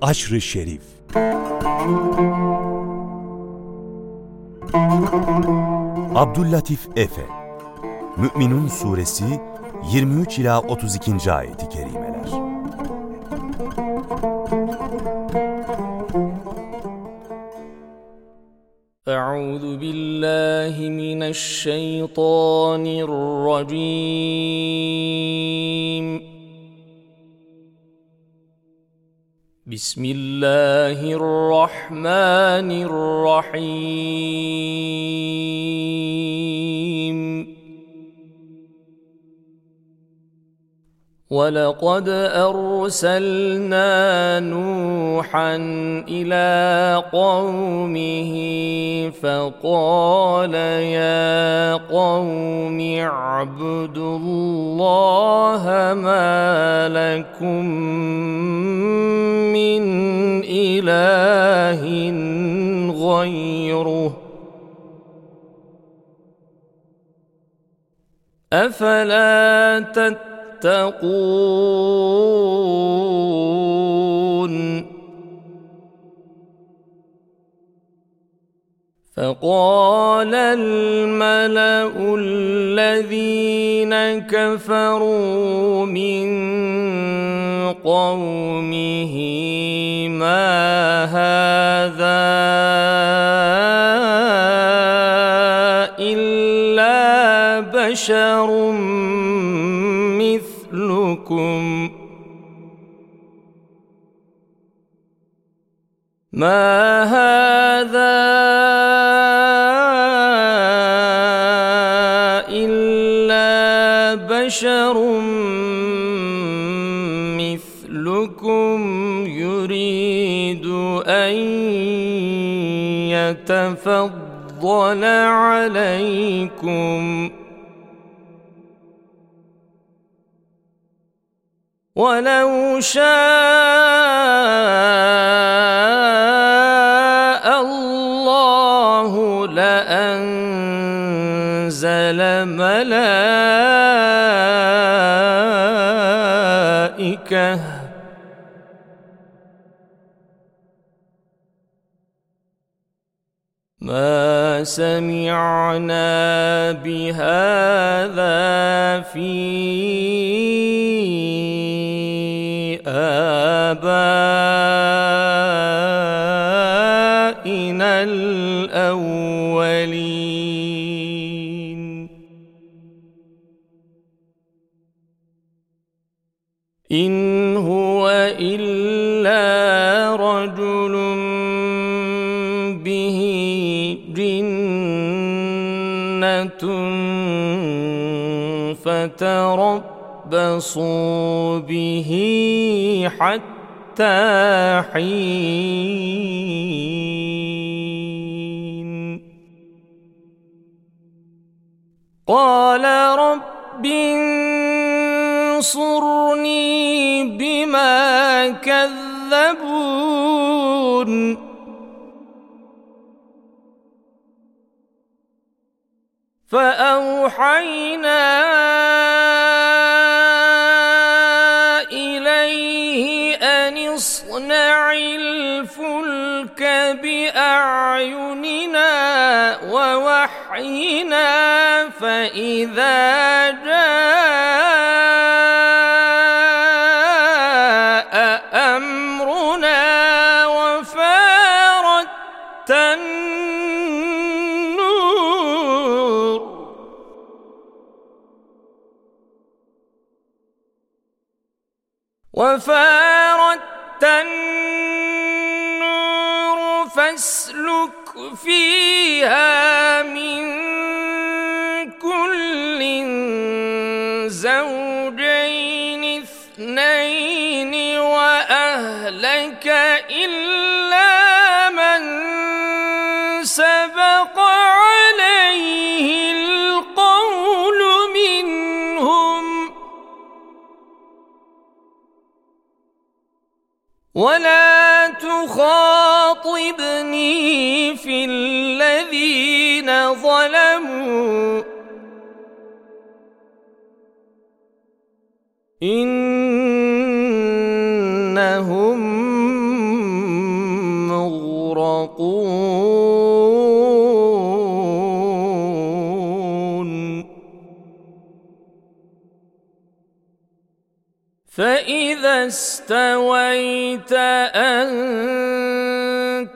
Aşrı Şerif Abdüllatif Efe Mü'minun Suresi 23 ila 32. ayeti kerimeler. Euzu billahi mineşşeytanirracim. بسم الله الرحمن الرحيم. ولقد أرسلنا نوحا إلى قومه فقال يا قوم اعبدوا الله ما لكم من إله غيره. أفلا تتقون؟ فقال الملأ الذين كفروا من قومه ما هذا إلا بشر مثلكم. ما بشر مثلكم يريد أن يتفضل عليكم. ولو شاء الله لأنزل ملائكه سمعنا بهذا في آبائنا الأولين. إن هو إلا فتربصوا به حتى حين. قال رب انصرني بما كذبون. فأوحينا إليه أن اصنع الفلك بأعيننا ووحينا فإذا فاسلك فيها من كل زوجين اثنين وأهلك إلا من سبق تخاطبني في الذين ظلموا. إن إنهم مغرقون. فإذا استويت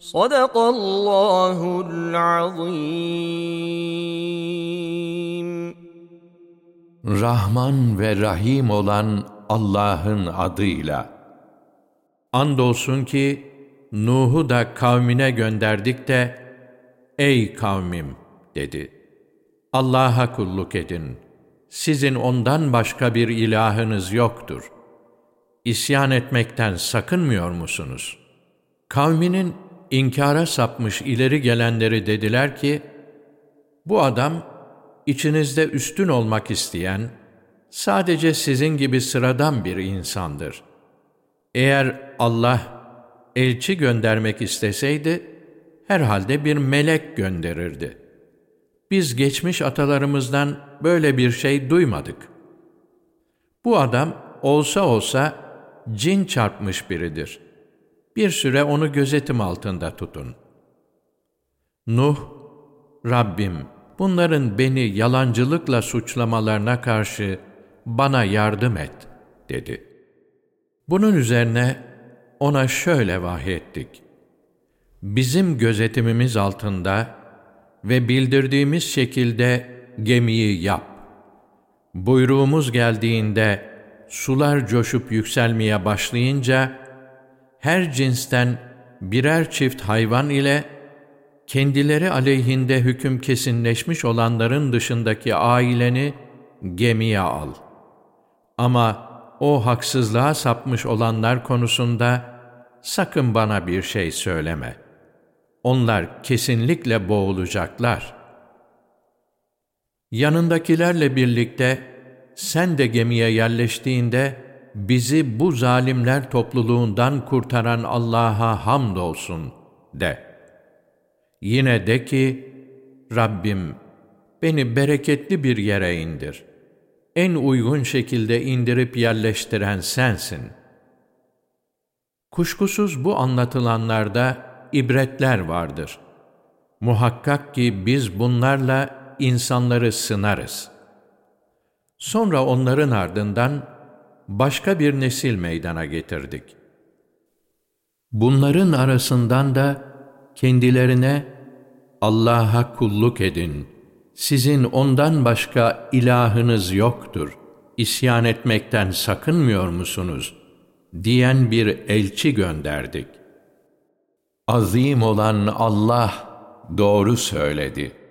صدق الله العظيم Rahman ve Rahim olan Allah'ın adıyla. Andolsun ki Nuh'u da kavmine gönderdik de Ey kavmim dedi. Allah'a kulluk edin. Sizin ondan başka bir ilahınız yoktur. İsyan etmekten sakınmıyor musunuz? Kavminin inkara sapmış ileri gelenleri dediler ki, bu adam içinizde üstün olmak isteyen, sadece sizin gibi sıradan bir insandır. Eğer Allah elçi göndermek isteseydi, herhalde bir melek gönderirdi. Biz geçmiş atalarımızdan böyle bir şey duymadık. Bu adam olsa olsa cin çarpmış biridir. Bir süre onu gözetim altında tutun. Nuh, Rabbim, bunların beni yalancılıkla suçlamalarına karşı bana yardım et, dedi. Bunun üzerine ona şöyle vahyettik. Bizim gözetimimiz altında ve bildirdiğimiz şekilde gemiyi yap. Buyruğumuz geldiğinde sular coşup yükselmeye başlayınca her cinsten birer çift hayvan ile kendileri aleyhinde hüküm kesinleşmiş olanların dışındaki aileni gemiye al. Ama o haksızlığa sapmış olanlar konusunda sakın bana bir şey söyleme. Onlar kesinlikle boğulacaklar. Yanındakilerle birlikte sen de gemiye yerleştiğinde bizi bu zalimler topluluğundan kurtaran Allah'a hamdolsun de. Yine de ki, Rabbim beni bereketli bir yere indir. En uygun şekilde indirip yerleştiren sensin. Kuşkusuz bu anlatılanlarda ibretler vardır. Muhakkak ki biz bunlarla insanları sınarız. Sonra onların ardından başka bir nesil meydana getirdik. Bunların arasından da kendilerine Allah'a kulluk edin, sizin ondan başka ilahınız yoktur, isyan etmekten sakınmıyor musunuz? diyen bir elçi gönderdik. Azim olan Allah doğru söyledi.''